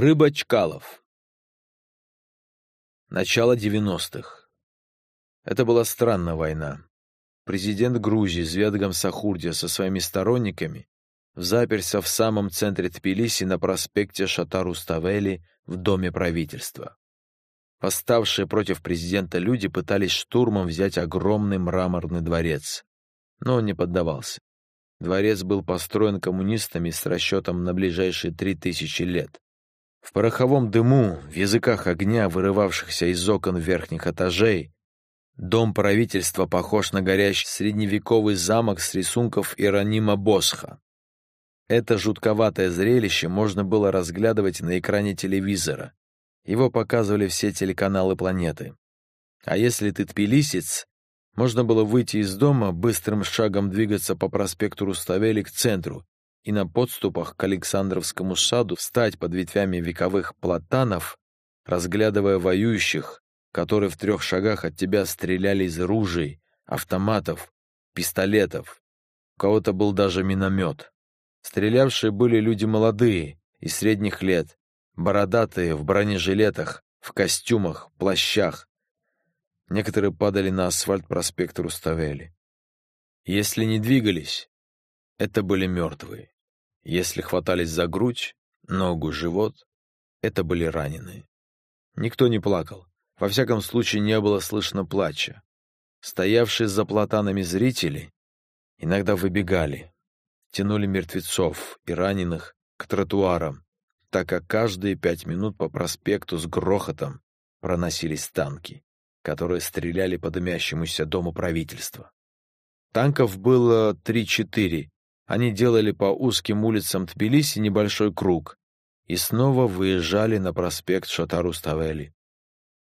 Рыба Чкалов. Начало 90-х. Это была странная война. Президент Грузии Зведгам Сахурдия со своими сторонниками заперся в самом центре Тбилиси на проспекте Шатару-Ставели в Доме правительства. Восставшие против президента люди пытались штурмом взять огромный мраморный дворец, но он не поддавался. Дворец был построен коммунистами с расчетом на ближайшие три тысячи лет. В пороховом дыму, в языках огня, вырывавшихся из окон верхних этажей, дом правительства похож на горящий средневековый замок с рисунков Иронима Босха. Это жутковатое зрелище можно было разглядывать на экране телевизора. Его показывали все телеканалы планеты. А если ты тбилисец, можно было выйти из дома, быстрым шагом двигаться по проспекту Руставели к центру и на подступах к Александровскому саду встать под ветвями вековых платанов, разглядывая воюющих, которые в трех шагах от тебя стреляли из ружей, автоматов, пистолетов. У кого-то был даже миномет. Стрелявшие были люди молодые, и средних лет, бородатые, в бронежилетах, в костюмах, плащах. Некоторые падали на асфальт проспекта Руставели. Если не двигались, это были мертвые. Если хватались за грудь, ногу, живот, это были раненые. Никто не плакал. Во всяком случае, не было слышно плача. Стоявшие за платанами зрители иногда выбегали, тянули мертвецов и раненых к тротуарам, так как каждые пять минут по проспекту с грохотом проносились танки, которые стреляли по дымящемуся дому правительства. Танков было три-четыре, они делали по узким улицам Тбилиси небольшой круг и снова выезжали на проспект Шатару-Ставели.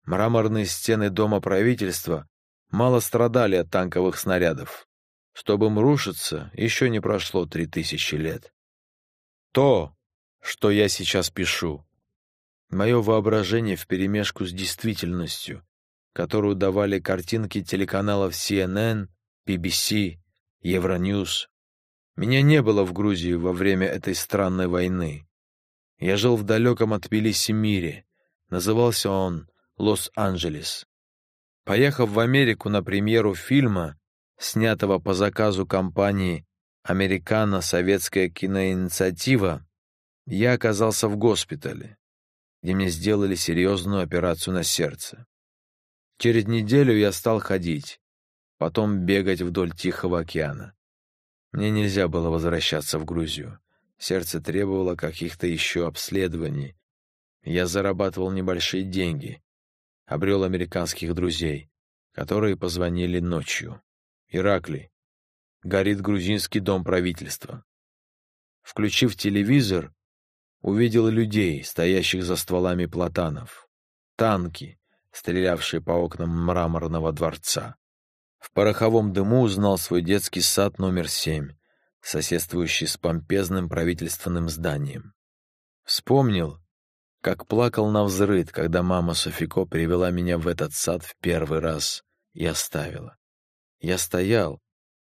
Мраморные стены дома правительства мало страдали от танковых снарядов. Чтобы им рушиться, еще не прошло три тысячи лет. То, что я сейчас пишу, мое воображение вперемешку с действительностью, которую давали картинки телеканалов CNN, BBC, Евроньюз, меня не было в Грузии во время этой странной войны. Я жил в далеком от Тбилиси мире. Назывался он Лос-Анджелес. Поехав в Америку на премьеру фильма, снятого по заказу компании «Американо-советская киноинициатива», я оказался в госпитале, где мне сделали серьезную операцию на сердце. Через неделю я стал ходить, потом бегать вдоль Тихого океана. Мне нельзя было возвращаться в Грузию. Сердце требовало каких-то еще обследований. Я зарабатывал небольшие деньги. Обрел американских друзей, которые позвонили ночью. Ираклий. Горит грузинский дом правительства. Включив телевизор, увидел людей, стоящих за стволами платанов. Танки, стрелявшие по окнам мраморного дворца. В пороховом дыму узнал свой детский сад номер семь, соседствующий с помпезным правительственным зданием. Вспомнил, как плакал на взрыд, когда мама Софико привела меня в этот сад в первый раз и оставила. Я стоял,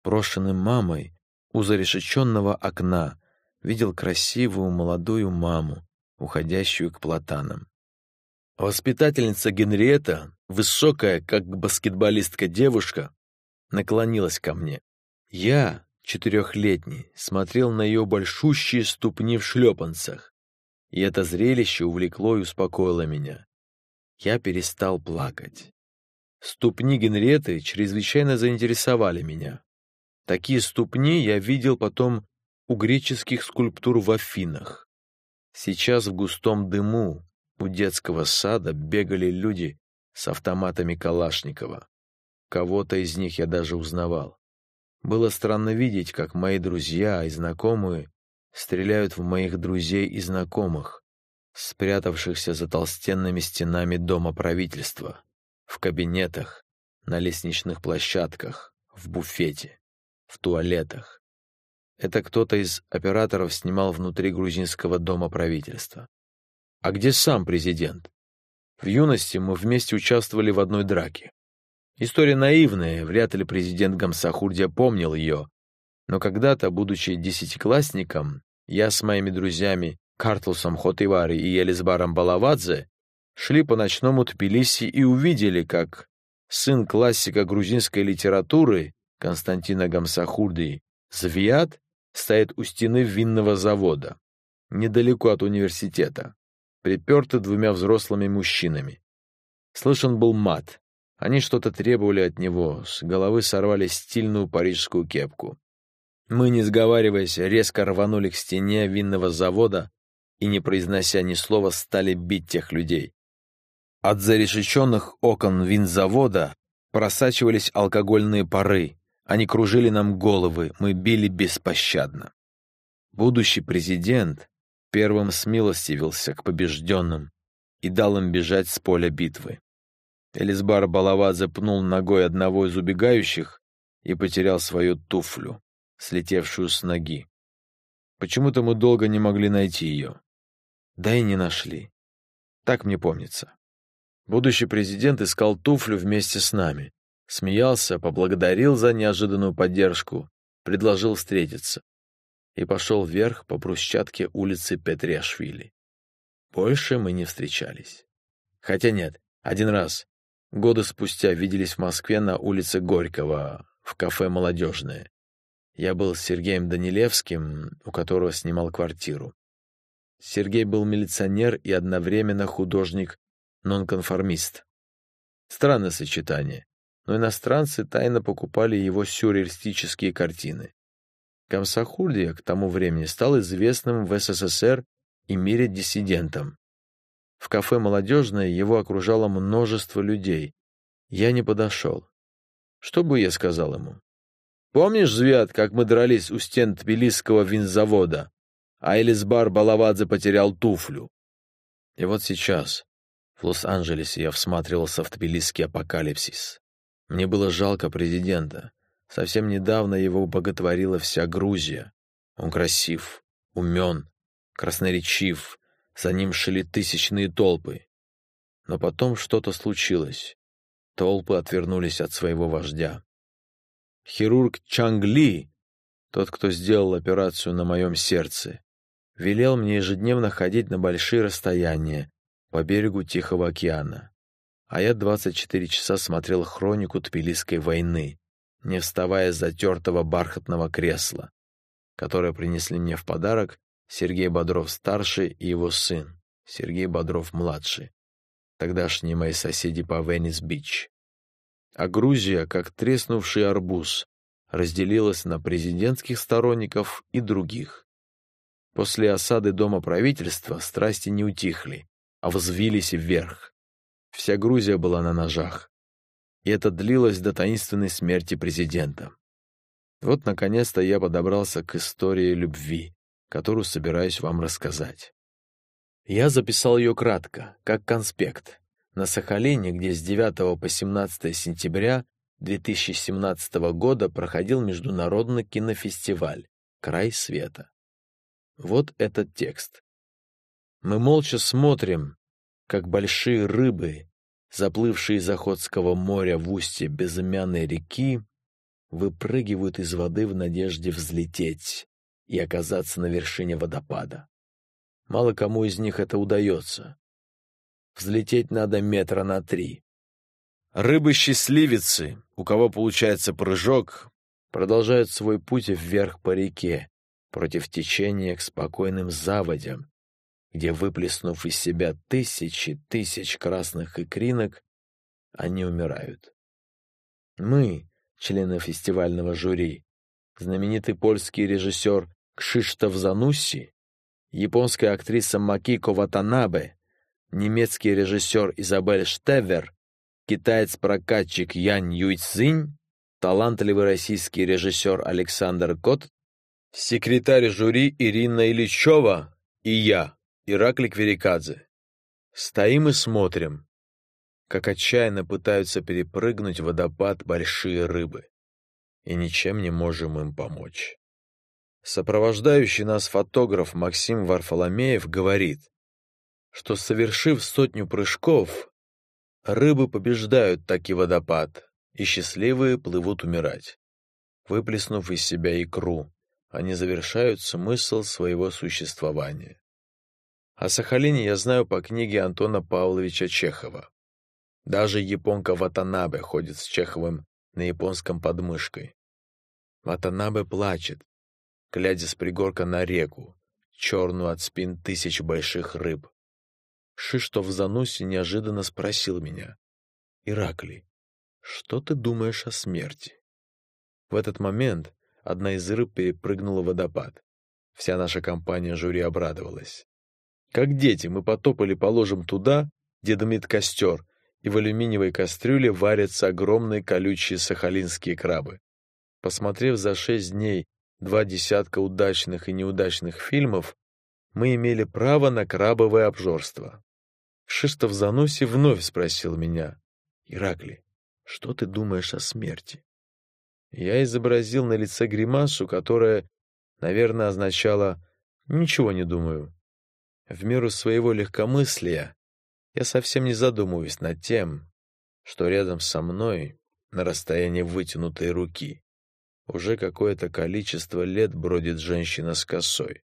брошенный мамой, у зарешеченного окна, видел красивую молодую маму, уходящую к платанам. Воспитательница Генриетта, высокая, как баскетболистка девушка, наклонилась ко мне. Я, четырехлетний, смотрел на ее большущие ступни в шлепанцах, и это зрелище увлекло и успокоило меня. Я перестал плакать. Ступни Генреты чрезвычайно заинтересовали меня. Такие ступни я видел потом у греческих скульптур в Афинах. Сейчас в густом дыму у детского сада бегали люди с автоматами Калашникова. Кого-то из них я даже узнавал. Было странно видеть, как мои друзья и знакомые стреляют в моих друзей и знакомых, спрятавшихся за толстенными стенами дома правительства, в кабинетах, на лестничных площадках, в буфете, в туалетах. Это кто-то из операторов снимал внутри грузинского дома правительства. А где сам президент? В юности мы вместе участвовали в одной драке. История наивная, вряд ли президент Гамсахурдия помнил ее. Но когда-то, будучи десятиклассником, я с моими друзьями Картлусом Хотивари и Елизбаром Балавадзе шли по ночному Тбилиси и увидели, как сын классика грузинской литературы Константина Гамсахурди Звиат стоит у стены винного завода, недалеко от университета, припертый двумя взрослыми мужчинами. Слышен был мат. Они что-то требовали от него, с головы сорвали стильную парижскую кепку. Мы, не сговариваясь, резко рванули к стене винного завода и, не произнося ни слова, стали бить тех людей. От зарешеченных окон винзавода просачивались алкогольные пары, они кружили нам головы, мы били беспощадно. Будущий президент первым смилостивился к побежденным и дал им бежать с поля битвы. Элисбар Балавадзе пнул ногой одного из убегающих и потерял свою туфлю, слетевшую с ноги. Почему-то мы долго не могли найти ее. Да и не нашли. Так мне помнится. Будущий президент искал туфлю вместе с нами. Смеялся, поблагодарил за неожиданную поддержку, предложил встретиться. И пошел вверх по брусчатке улицы Петриашвили. Больше мы не встречались. Хотя нет, один раз, годы спустя, виделись в Москве на улице Горького, в кафе «Молодежное». Я был с Сергеем Данилевским, у которого снимал квартиру. Сергей был милиционер и одновременно художник-нонконформист. Странное сочетание но иностранцы тайно покупали его сюрреалистические картины. Камсахурдия к тому времени стал известным в СССР и мире диссидентом. В кафе «Молодежное» его окружало множество людей. Я не подошел. Что бы я сказал ему? «Помнишь, Звят, как мы дрались у стен Тбилисского винзавода, а Элисбар Балавадзе потерял туфлю?» И вот сейчас, в Лос-Анджелесе, я всматривался в тбилисский апокалипсис. Мне было жалко президента. Совсем недавно его боготворила вся Грузия. Он красив, умен, красноречив, за ним шли тысячные толпы. Но потом что-то случилось. Толпы отвернулись от своего вождя. Хирург Чангли, тот, кто сделал операцию на моем сердце, велел мне ежедневно ходить на большие расстояния по берегу Тихого океана а я 24 часа смотрел хронику Тбилисской войны, не вставая с затертого бархатного кресла, которое принесли мне в подарок Сергей Бодров-старший и его сын, Сергей Бодров-младший, тогдашние мои соседи по Венес-Бич. А Грузия, как треснувший арбуз, разделилась на президентских сторонников и других. После осады Дома правительства страсти не утихли, а взвились вверх. Вся Грузия была на ножах. И это длилось до таинственной смерти президента. Вот, наконец-то, я подобрался к истории любви, которую собираюсь вам рассказать. Я записал ее кратко, как конспект, на Сахалине, где с 9 по 17 сентября 2017 года проходил международный кинофестиваль «Край света». Вот этот текст. Мы молча смотрим, как большие рыбы, заплывшие из Охотского моря в устье безымянной реки, выпрыгивают из воды в надежде взлететь и оказаться на вершине водопада. Мало кому из них это удается. Взлететь надо метра на три. Рыбы-счастливицы, у кого получается прыжок, продолжают свой путь вверх по реке, против течения к спокойным заводям, где, выплеснув из себя тысячи тысяч красных икринок, они умирают. Мы, члены фестивального жюри, знаменитый польский режиссер Кшиштоф Занусси, японская актриса Макико Ватанабе, немецкий режиссер Изабель Штевер, китаец-прокатчик Ян Юйцзинь, талантливый российский режиссер Александр Кот, секретарь жюри Ирина Ильичева и я, Ираклий Кверикадзе. Стоим и смотрим, как отчаянно пытаются перепрыгнуть водопад большие рыбы, и ничем не можем им помочь. Сопровождающий нас фотограф Максим Варфоломеев говорит, что, совершив сотню прыжков, рыбы побеждают таки водопад, и счастливые плывут умирать. Выплеснув из себя икру, они завершают смысл своего существования. О Сахалине я знаю по книге Антона Павловича Чехова. Даже японка Ватанабе ходит с Чеховым на японском подмышкой. Ватанабе плачет, глядя с пригорка на реку, черную от спин тысяч больших рыб. Шиштов в заносе неожиданно спросил меня. «Ираклий, что ты думаешь о смерти?» В этот момент одна из рыб перепрыгнула водопад. Вся наша компания жюри обрадовалась. Как дети мы потопали положим туда, где дымит костер, и в алюминиевой кастрюле варятся огромные колючие сахалинские крабы. Посмотрев за шесть дней два десятка удачных и неудачных фильмов, мы имели право на крабовое обжорство. Шистов Заноси вновь спросил меня, «Иракли, что ты думаешь о смерти?» Я изобразил на лице гримасу, которая, наверное, означала «ничего не думаю». В меру своего легкомыслия я совсем не задумываюсь над тем, что рядом со мной, на расстоянии вытянутой руки, уже какое-то количество лет бродит женщина с косой.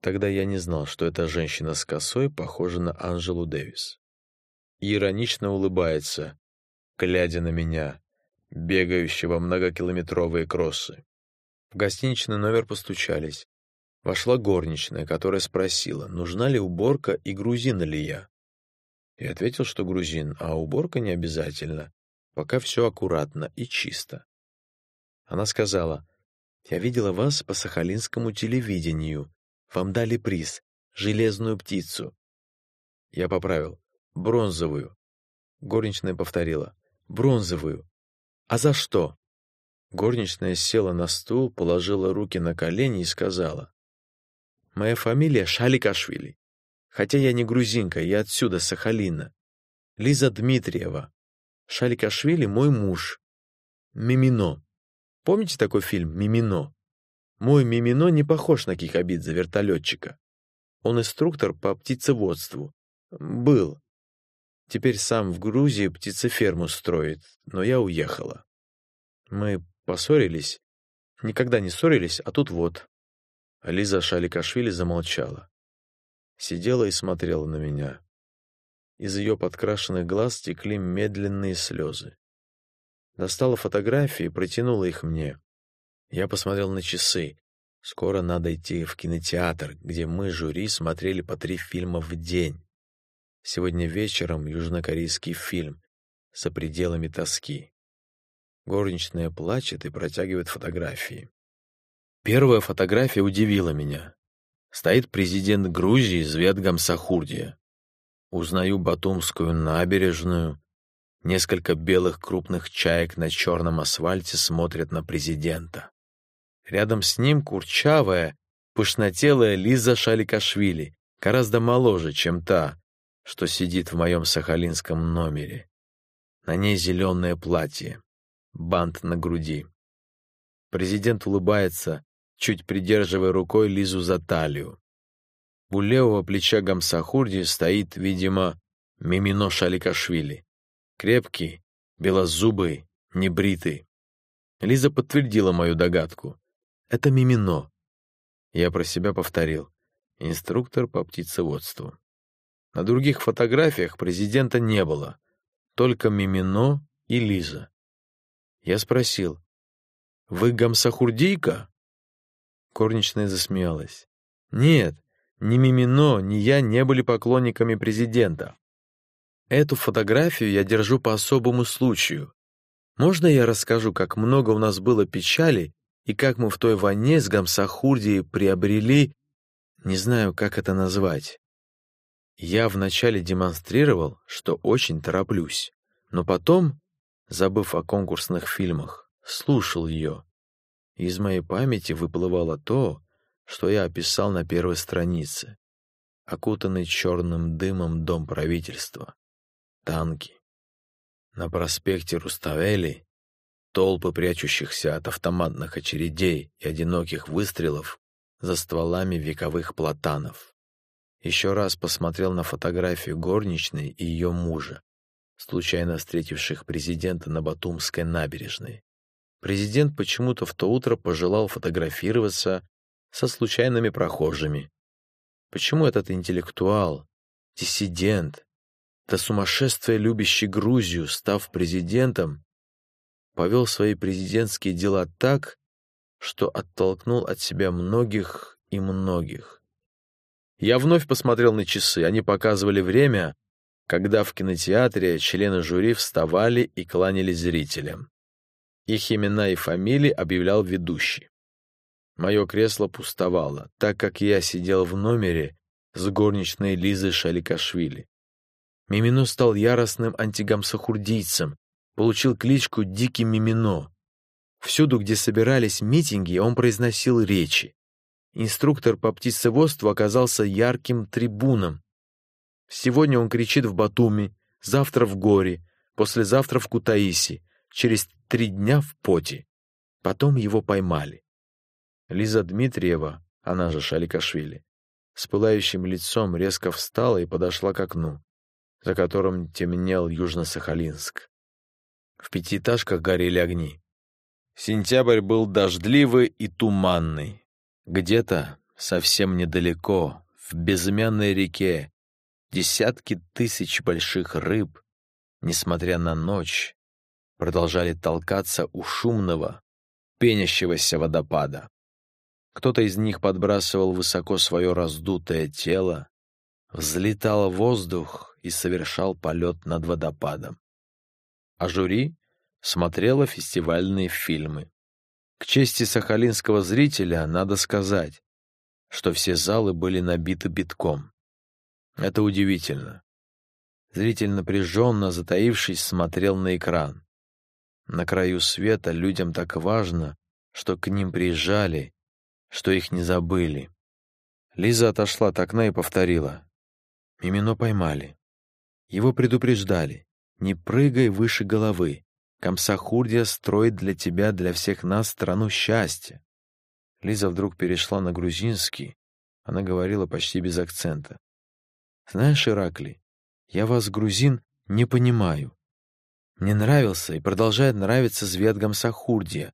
Тогда я не знал, что эта женщина с косой похожа на Анжелу Дэвис. Иронично улыбается, глядя на меня, бегающего многокилометровые кроссы. В гостиничный номер постучались. Вошла горничная, которая спросила, нужна ли уборка и грузин ли я. Я ответил, что грузин, а уборка не обязательно, пока все аккуратно и чисто. Она сказала, «Я видела вас по сахалинскому телевидению. Вам дали приз — железную птицу». Я поправил, «бронзовую». Горничная повторила, «бронзовую». «А за что?» Горничная села на стул, положила руки на колени и сказала, «Моя фамилия Шаликашвили. Хотя я не грузинка, я отсюда, Сахалина. Лиза Дмитриева. Шаликашвили — мой муж. Мимино. Помните такой фильм «Мимино»? Мой Мимино не похож на Кихабидзе, вертолетчика. Он инструктор по птицеводству. Был. Теперь сам в Грузии птицеферму строит, но я уехала. Мы поссорились. Никогда не ссорились, а тут вот. Лиза Шаликашвили замолчала. Сидела и смотрела на меня. Из ее подкрашенных глаз текли медленные слезы. Достала фотографии и протянула их мне. Я посмотрел на часы. Скоро надо идти в кинотеатр, где мы, жюри, смотрели по три фильма в день. Сегодня вечером южнокорейский фильм «За пределами тоски». Горничная плачет и протягивает фотографии. Первая фотография удивила меня. Стоит президент Грузии Зветгам Сахурдия. Узнаю Батумскую набережную, Несколько белых крупных чаек на черном асфальте смотрят на президента. Рядом с ним курчавая, пышнотелая Лиза Шаликашвили, гораздо моложе, чем та, что сидит в моем сахалинском номере. На ней зеленое платье, бант на груди. Президент улыбается, чуть придерживая рукой Лизу за талию. У левого плеча Гамсахурди стоит, видимо, Мимино Шаликашвили. Крепкий, белозубый, небритый. Лиза подтвердила мою догадку. Это Мимино. Я про себя повторил. Инструктор по птицеводству. На других фотографиях президента не было. Только Мимино и Лиза. Я спросил. «Вы гамсахурдийка?» Корничная засмеялась. «Нет, ни Мимино, ни я не были поклонниками президента. Эту фотографию я держу по особому случаю. Можно я расскажу, как много у нас было печали и как мы в той войне с Гамсахурдией приобрели... Не знаю, как это назвать. Я вначале демонстрировал, что очень тороплюсь, но потом, забыв о конкурсных фильмах, слушал ее. Из моей памяти выплывало то, что я описал на первой странице. Окутанный черным дымом дом правительства танки. На проспекте Руставели толпы прячущихся от автоматных очередей и одиноких выстрелов за стволами вековых платанов. Еще раз посмотрел на фотографию горничной и ее мужа, случайно встретивших президента на Батумской набережной. Президент почему-то в то утро пожелал фотографироваться со случайными прохожими. Почему этот интеллектуал, диссидент, до сумасшествия любящий Грузию, став президентом, повел свои президентские дела так, что оттолкнул от себя многих и многих. Я вновь посмотрел на часы. Они показывали время, когда в кинотеатре члены жюри вставали и кланялись зрителям. Их имена и фамилии объявлял ведущий. Мое кресло пустовало, так как я сидел в номере с горничной Лизой Шаликашвили. Мимино стал яростным антигамсахурдийцем, получил кличку «Дикий Мимино». Всюду, где собирались митинги, он произносил речи. Инструктор по птицеводству оказался ярким трибуном. Сегодня он кричит в Батуми, завтра в Горе, послезавтра в Кутаиси, через три дня в Поте. Потом его поймали. Лиза Дмитриева, она же Шаликашвили, с пылающим лицом резко встала и подошла к окну, за которым темнел Южно-Сахалинск. В пятиэтажках горели огни. Сентябрь был дождливый и туманный. Где-то совсем недалеко, в безымянной реке, десятки тысяч больших рыб, несмотря на ночь, продолжали толкаться у шумного, пенящегося водопада. Кто-то из них подбрасывал высоко свое раздутое тело, взлетал в воздух и совершал полет над водопадом. А жюри смотрело фестивальные фильмы. К чести сахалинского зрителя надо сказать, что все залы были набиты битком. Это удивительно. Зритель напряженно, затаившись, смотрел на экран. На краю света людям так важно, что к ним приезжали, что их не забыли. Лиза отошла от окна и повторила. Мимино поймали. Его предупреждали. Не прыгай выше головы. Камсахурдия строит для тебя, для всех нас страну счастья. Лиза вдруг перешла на грузинский. Она говорила почти без акцента. «Знаешь, Иракли, я вас, грузин, не понимаю. Мне нравился и продолжает нравиться Звет Гамсахурдия.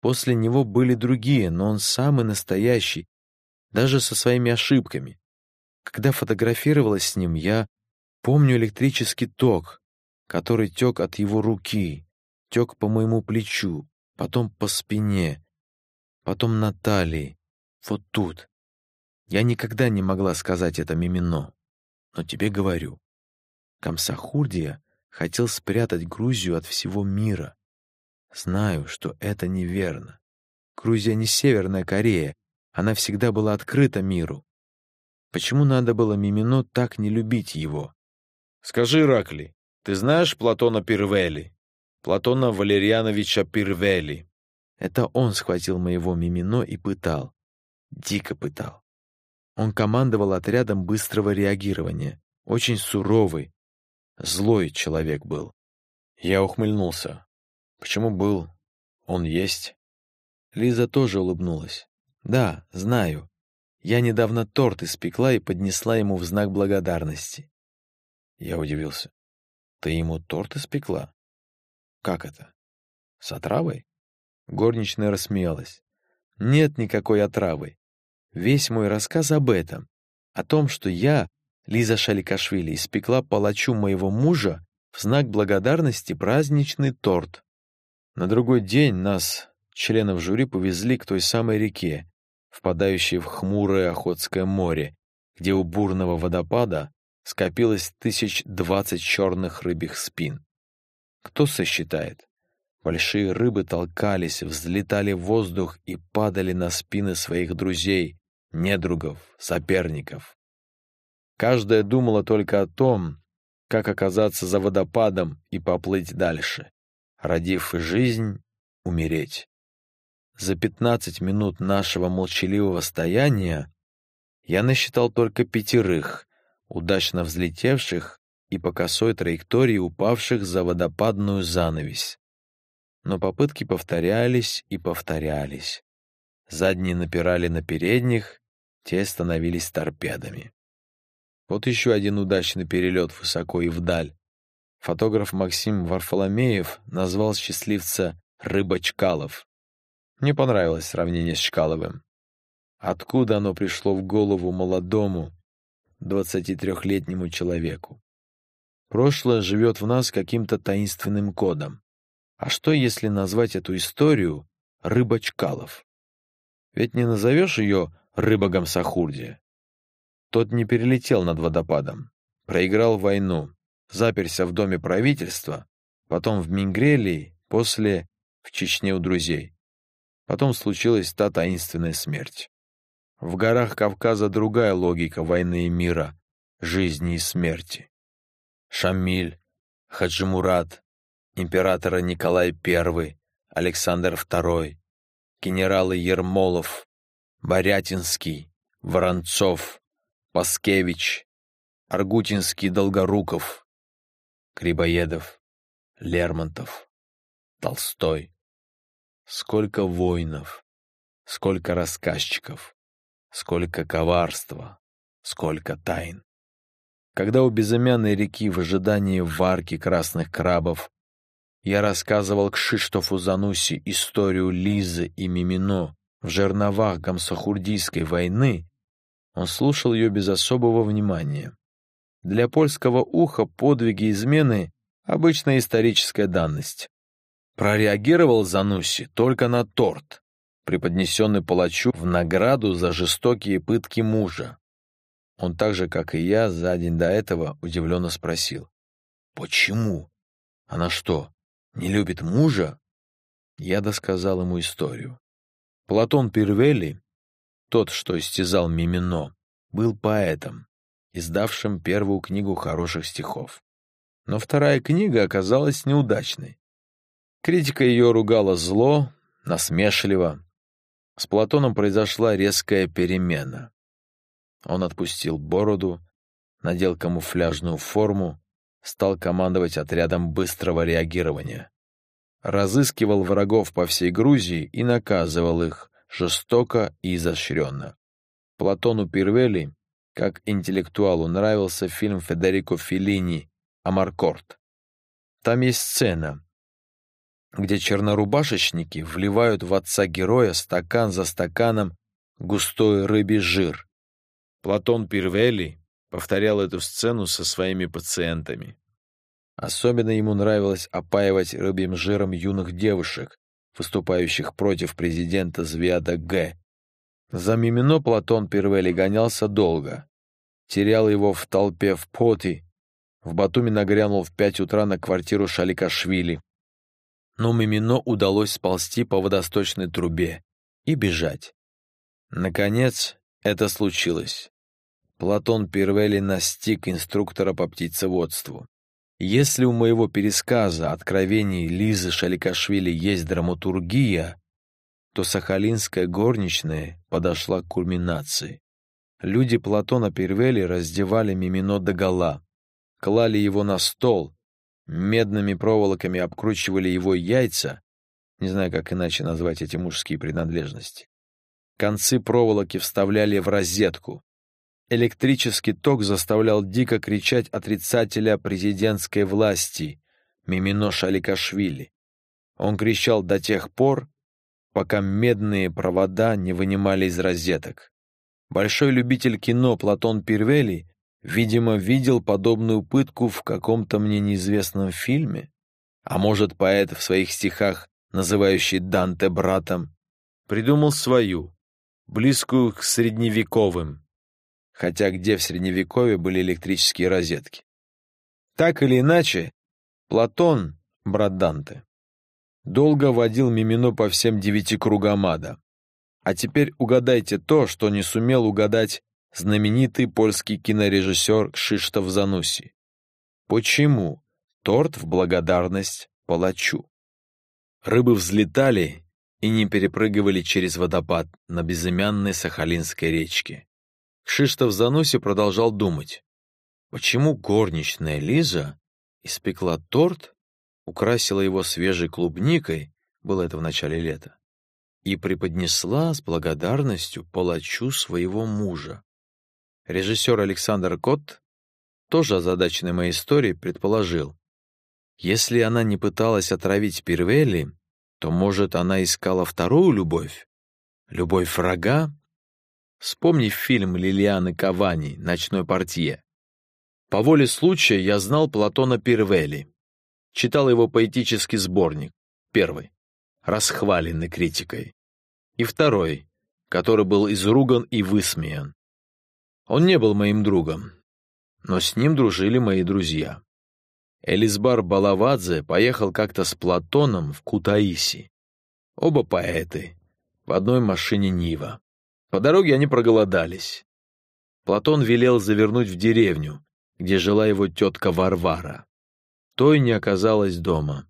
После него были другие, но он самый настоящий, даже со своими ошибками. Когда фотографировалась с ним, я помню электрический ток, который тек от его руки, тек по моему плечу, потом по спине, потом на талии, вот тут. Я никогда не могла сказать это Мимино, но тебе говорю. Камсахурдия хотел спрятать Грузию от всего мира. Знаю, что это неверно. Грузия не Северная Корея, она всегда была открыта миру. Почему надо было Мимино так не любить его? Скажи, Ракли, ты знаешь Платона Пирвели? Платона Валерьяновича Пирвели. Это он схватил моего Мимино и пытал. Дико пытал. Он командовал отрядом быстрого реагирования. Очень суровый, злой человек был. Я ухмыльнулся. Почему был? Он есть. Лиза тоже улыбнулась. Да, знаю. Я недавно торт испекла и поднесла ему в знак благодарности. Я удивился. Ты ему торт испекла? Как это? С отравой? Горничная рассмеялась. Нет никакой отравы. Весь мой рассказ об этом. О том, что я, Лиза Шаликашвили, испекла палачу моего мужа в знак благодарности праздничный торт. На другой день нас, членов жюри, повезли к той самой реке, впадающей в хмурое Охотское море, где у бурного водопада скопилось тысяч двадцать черных рыбьих спин. Кто сосчитает? Большие рыбы толкались, взлетали в воздух и падали на спины своих друзей, недругов, соперников. Каждая думала только о том, как оказаться за водопадом и поплыть дальше, родив жизнь, умереть. За пятнадцать минут нашего молчаливого стояния я насчитал только пятерых, удачно взлетевших и по косой траектории упавших за водопадную занавесь. Но попытки повторялись и повторялись. Задние напирали на передних, те становились торпедами. Вот еще один удачный перелет высоко и вдаль. Фотограф Максим Варфоломеев назвал счастливца «Рыба Чкалов». Мне понравилось сравнение с Чкаловым. Откуда оно пришло в голову молодому, 23-летнему человеку? Прошлое живет в нас каким-то таинственным кодом. А что, если назвать эту историю «Рыба Чкалов»? Ведь не назовешь ее «Рыба Гамсахурдия». Тот не перелетел над водопадом, проиграл войну, заперся в доме правительства, потом в Мингрелии, после в Чечне у друзей. Потом случилась та таинственная смерть. В горах Кавказа другая логика войны и мира, жизни и смерти. Шамиль, Хаджимурат, императора Николай I, Александр II, генералы Ермолов, Борятинский, Воронцов, Паскевич, Аргутинский Долгоруков, Грибоедов, Лермонтов, Толстой. Сколько воинов, сколько рассказчиков, сколько коварства, сколько тайн. Когда у безымянной реки в ожидании варки красных крабов я рассказывал к Шиштофу Зануси историю Лизы и Мимино в жерновах Гамсахурдийской войны, он слушал ее без особого внимания. Для польского уха подвиги измены — обычная историческая данность. Прореагировал Зануси только на торт, преподнесенный палачу в награду за жестокие пытки мужа. Он так же, как и я, за день до этого удивленно спросил. «Почему? Она что, не любит мужа?» Я досказал ему историю. Платон Первели, тот, что истязал Мимино, был поэтом, издавшим первую книгу хороших стихов. Но вторая книга оказалась неудачной. Критика ее ругала зло, насмешливо. С Платоном произошла резкая перемена. Он отпустил бороду, надел камуфляжную форму, стал командовать отрядом быстрого реагирования. Разыскивал врагов по всей Грузии и наказывал их жестоко и изощренно. Платону Пирвели, как интеллектуалу, нравился фильм Федерико Феллини «Амаркорд». Там есть сцена, где чернорубашечники вливают в отца героя стакан за стаканом густой рыбий жир. Платон Пирвели повторял эту сцену со своими пациентами. Особенно ему нравилось опаивать рыбьим жиром юных девушек, выступающих против президента Звиада Г. За Мимино Платон Пирвели гонялся долго. Терял его в толпе в поте. В Батуми нагрянул в пять утра на квартиру Шаликашвили. Но Мимино удалось сползти по водосточной трубе и бежать. Наконец, это случилось. Платон Пирвели настиг инструктора по птицеводству. Если у моего пересказа откровений Лизы Шаликашвили есть драматургия, то сахалинская горничная подошла к кульминации. Люди Платона Первели раздевали Мимино догола, клали его на стол, медными проволоками обкручивали его яйца, не знаю, как иначе назвать эти мужские принадлежности. Концы проволоки вставляли в розетку, Электрический ток заставлял дико кричать отрицателя президентской власти Мимино Шаликашвили. Он кричал до тех пор, пока медные провода не вынимали из розеток. Большой любитель кино Платон Первели, видимо, видел подобную пытку в каком-то мне неизвестном фильме. А может, поэт в своих стихах, называющий Данте братом, придумал свою, близкую к средневековым, хотя где в Средневековье были электрические розетки. Так или иначе, Платон, брат Данте, долго водил Мимино по всем девяти кругам ада. А теперь угадайте то, что не сумел угадать знаменитый польский кинорежиссер Кшиштоф Зануси. Почему торт в благодарность палачу? Рыбы взлетали и не перепрыгивали через водопад на безымянной Сахалинской речке. Кшиштов в заносе продолжал думать. Почему горничная Лиза испекла торт, украсила его свежей клубникой, было это в начале лета, и преподнесла с благодарностью палачу своего мужа. Режиссер Александр Кот, тоже озадаченный моей историей, предположил, если она не пыталась отравить Первели, то, может, она искала вторую любовь? Любовь врага? Вспомни фильм Лилианы Кавани «Ночной портье». По воле случая я знал Платона Пирвели. Читал его поэтический сборник. Первый, расхваленный критикой. И второй, который был изруган и высмеян. Он не был моим другом, но с ним дружили мои друзья. Элисбар Балавадзе поехал как-то с Платоном в Кутаиси. Оба поэты, в одной машине Нива. По дороге они проголодались. Платон велел завернуть в деревню, где жила его тетка Варвара. Той не оказалось дома.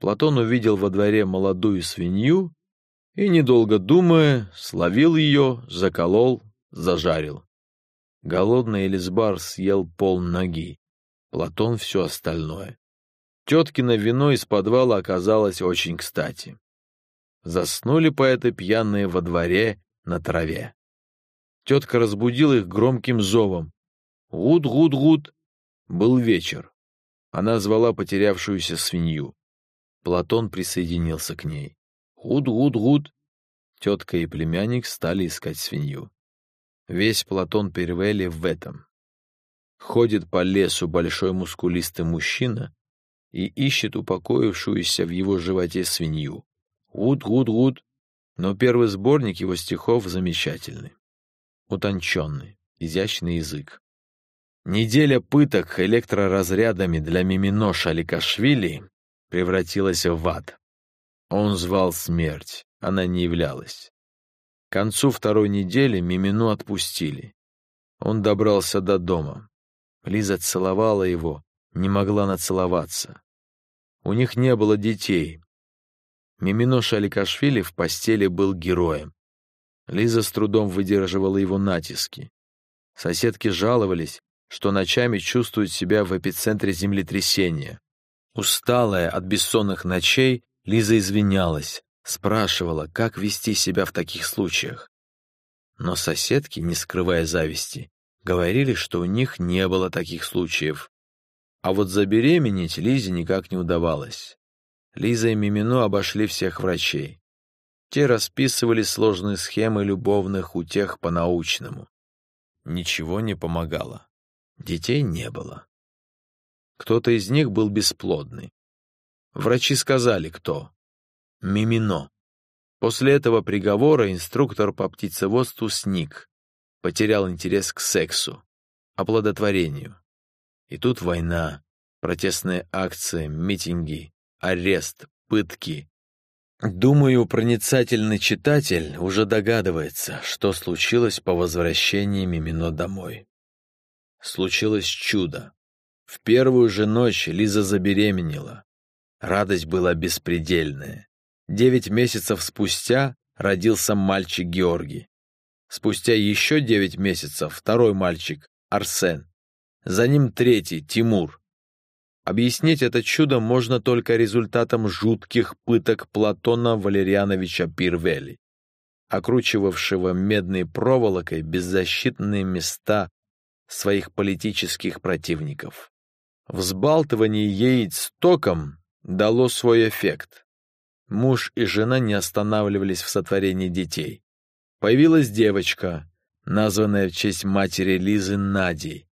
Платон увидел во дворе молодую свинью и, недолго думая, словил ее, заколол, зажарил. Голодный Элисбар съел пол ноги. Платон все остальное. Теткино вино из подвала оказалось очень кстати. Заснули поэты пьяные во дворе на траве. Тетка разбудила их громким зовом. «Гуд-гуд-гуд!» Был вечер. Она звала потерявшуюся свинью. Платон присоединился к ней. «Гуд-гуд-гуд!» Тетка и племянник стали искать свинью. Весь Платон Перевели в этом. Ходит по лесу большой мускулистый мужчина и ищет упокоившуюся в его животе свинью. Гуд-гуд-гуд. Но первый сборник его стихов замечательный. Утонченный, изящный язык. Неделя пыток электроразрядами для Мимино Шаликашвили превратилась в ад. Он звал смерть, она не являлась. К концу второй недели Мимино отпустили. Он добрался до дома. Лиза целовала его, не могла нацеловаться. У них не было детей. Мимино Шаликашвили в постели был героем. Лиза с трудом выдерживала его натиски. Соседки жаловались, что ночами чувствуют себя в эпицентре землетрясения. Усталая от бессонных ночей, Лиза извинялась, спрашивала, как вести себя в таких случаях. Но соседки, не скрывая зависти, Говорили, что у них не было таких случаев. А вот забеременеть Лизе никак не удавалось. Лиза и Мимино обошли всех врачей. Те расписывали сложные схемы любовных утех по-научному. Ничего не помогало. Детей не было. Кто-то из них был бесплодный. Врачи сказали, кто. Мимино. После этого приговора инструктор по птицеводству сник потерял интерес к сексу, оплодотворению. И тут война, протестные акции, митинги, арест, пытки. Думаю, проницательный читатель уже догадывается, что случилось по возвращении Мимино домой. Случилось чудо. В первую же ночь Лиза забеременела. Радость была беспредельная. Девять месяцев спустя родился мальчик Георгий. Спустя еще девять месяцев второй мальчик, Арсен. За ним третий, Тимур. Объяснить это чудо можно только результатом жутких пыток Платона Валерьяновича Пирвели, окручивавшего медной проволокой беззащитные места своих политических противников. Взбалтывание яиц током дало свой эффект. Муж и жена не останавливались в сотворении детей. Появилась девочка, названная в честь матери Лизы Надей.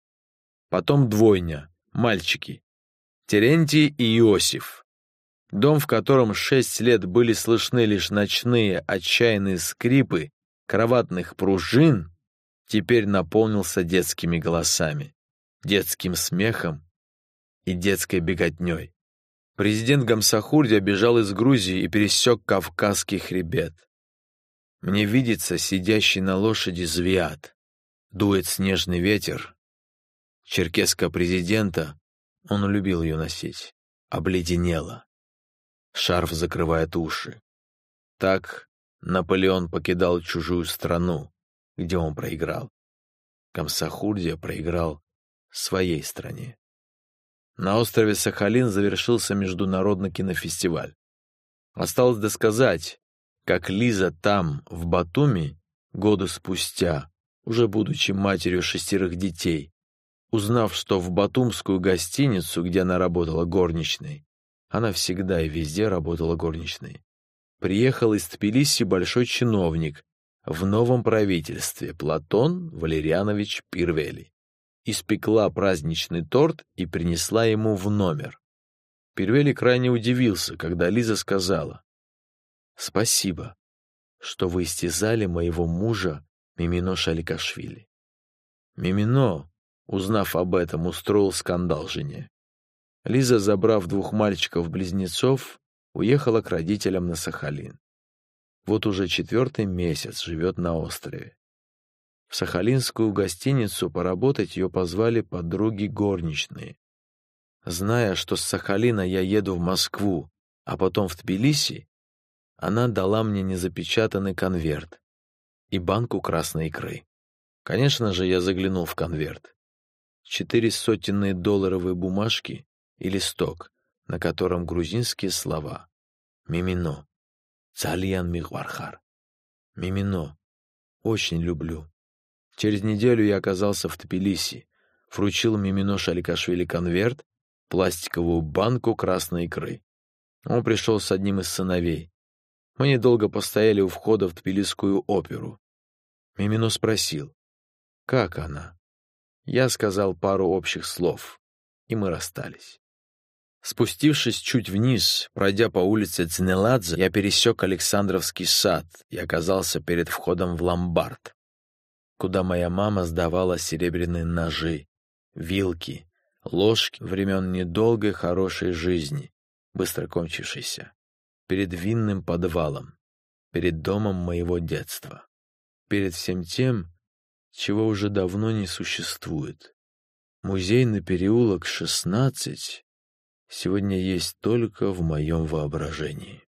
Потом двойня, мальчики. Терентий и Иосиф. Дом, в котором шесть лет были слышны лишь ночные отчаянные скрипы кроватных пружин, теперь наполнился детскими голосами, детским смехом и детской беготней. Президент Гамсахурдия бежал из Грузии и пересек Кавказский хребет. Мне видится сидящий на лошади звиат. Дует снежный ветер. Черкеска президента, он любил ее носить, обледенела. Шарф закрывает уши. Так Наполеон покидал чужую страну, где он проиграл. Камсахурдия проиграл своей стране. На острове Сахалин завершился международный кинофестиваль. Осталось досказать, как Лиза там, в Батуми, годы спустя, уже будучи матерью шестерых детей, узнав, что в батумскую гостиницу, где она работала горничной, она всегда и везде работала горничной, приехал из Тбилиси большой чиновник, в новом правительстве Платон Валерьянович Пирвели. Испекла праздничный торт и принесла ему в номер. Пирвели крайне удивился, когда Лиза сказала «Спасибо, что вы истязали моего мужа Мимино Шаликашвили». Мимино, узнав об этом, устроил скандал жене. Лиза, забрав двух мальчиков-близнецов, уехала к родителям на Сахалин. Вот уже четвертый месяц живет на острове. В сахалинскую гостиницу поработать ее позвали подруги горничные. Зная, что с Сахалина я еду в Москву, а потом в Тбилиси, она дала мне незапечатанный конверт и банку красной икры. Конечно же, я заглянул в конверт. Четыре сотенные долларовые бумажки и листок, на котором грузинские слова. Мимино. Цальян Михвархар. Мимино. Очень люблю. Через неделю я оказался в Тбилиси, вручил Мимино Шаликашвили конверт, пластиковую банку красной икры. Он пришел с одним из сыновей. Мы недолго постояли у входа в Тбилисскую оперу. Мимино спросил, как она? Я сказал пару общих слов, и мы расстались. Спустившись чуть вниз, пройдя по улице Цинеладзе, я пересек Александровский сад и оказался перед входом в ломбард, куда моя мама сдавала серебряные ножи, вилки, ложки времен недолгой хорошей жизни, быстро кончившейся, перед винным подвалом, перед домом моего детства, перед всем тем, чего уже давно не существует. Музейный переулок 16 сегодня есть только в моем воображении.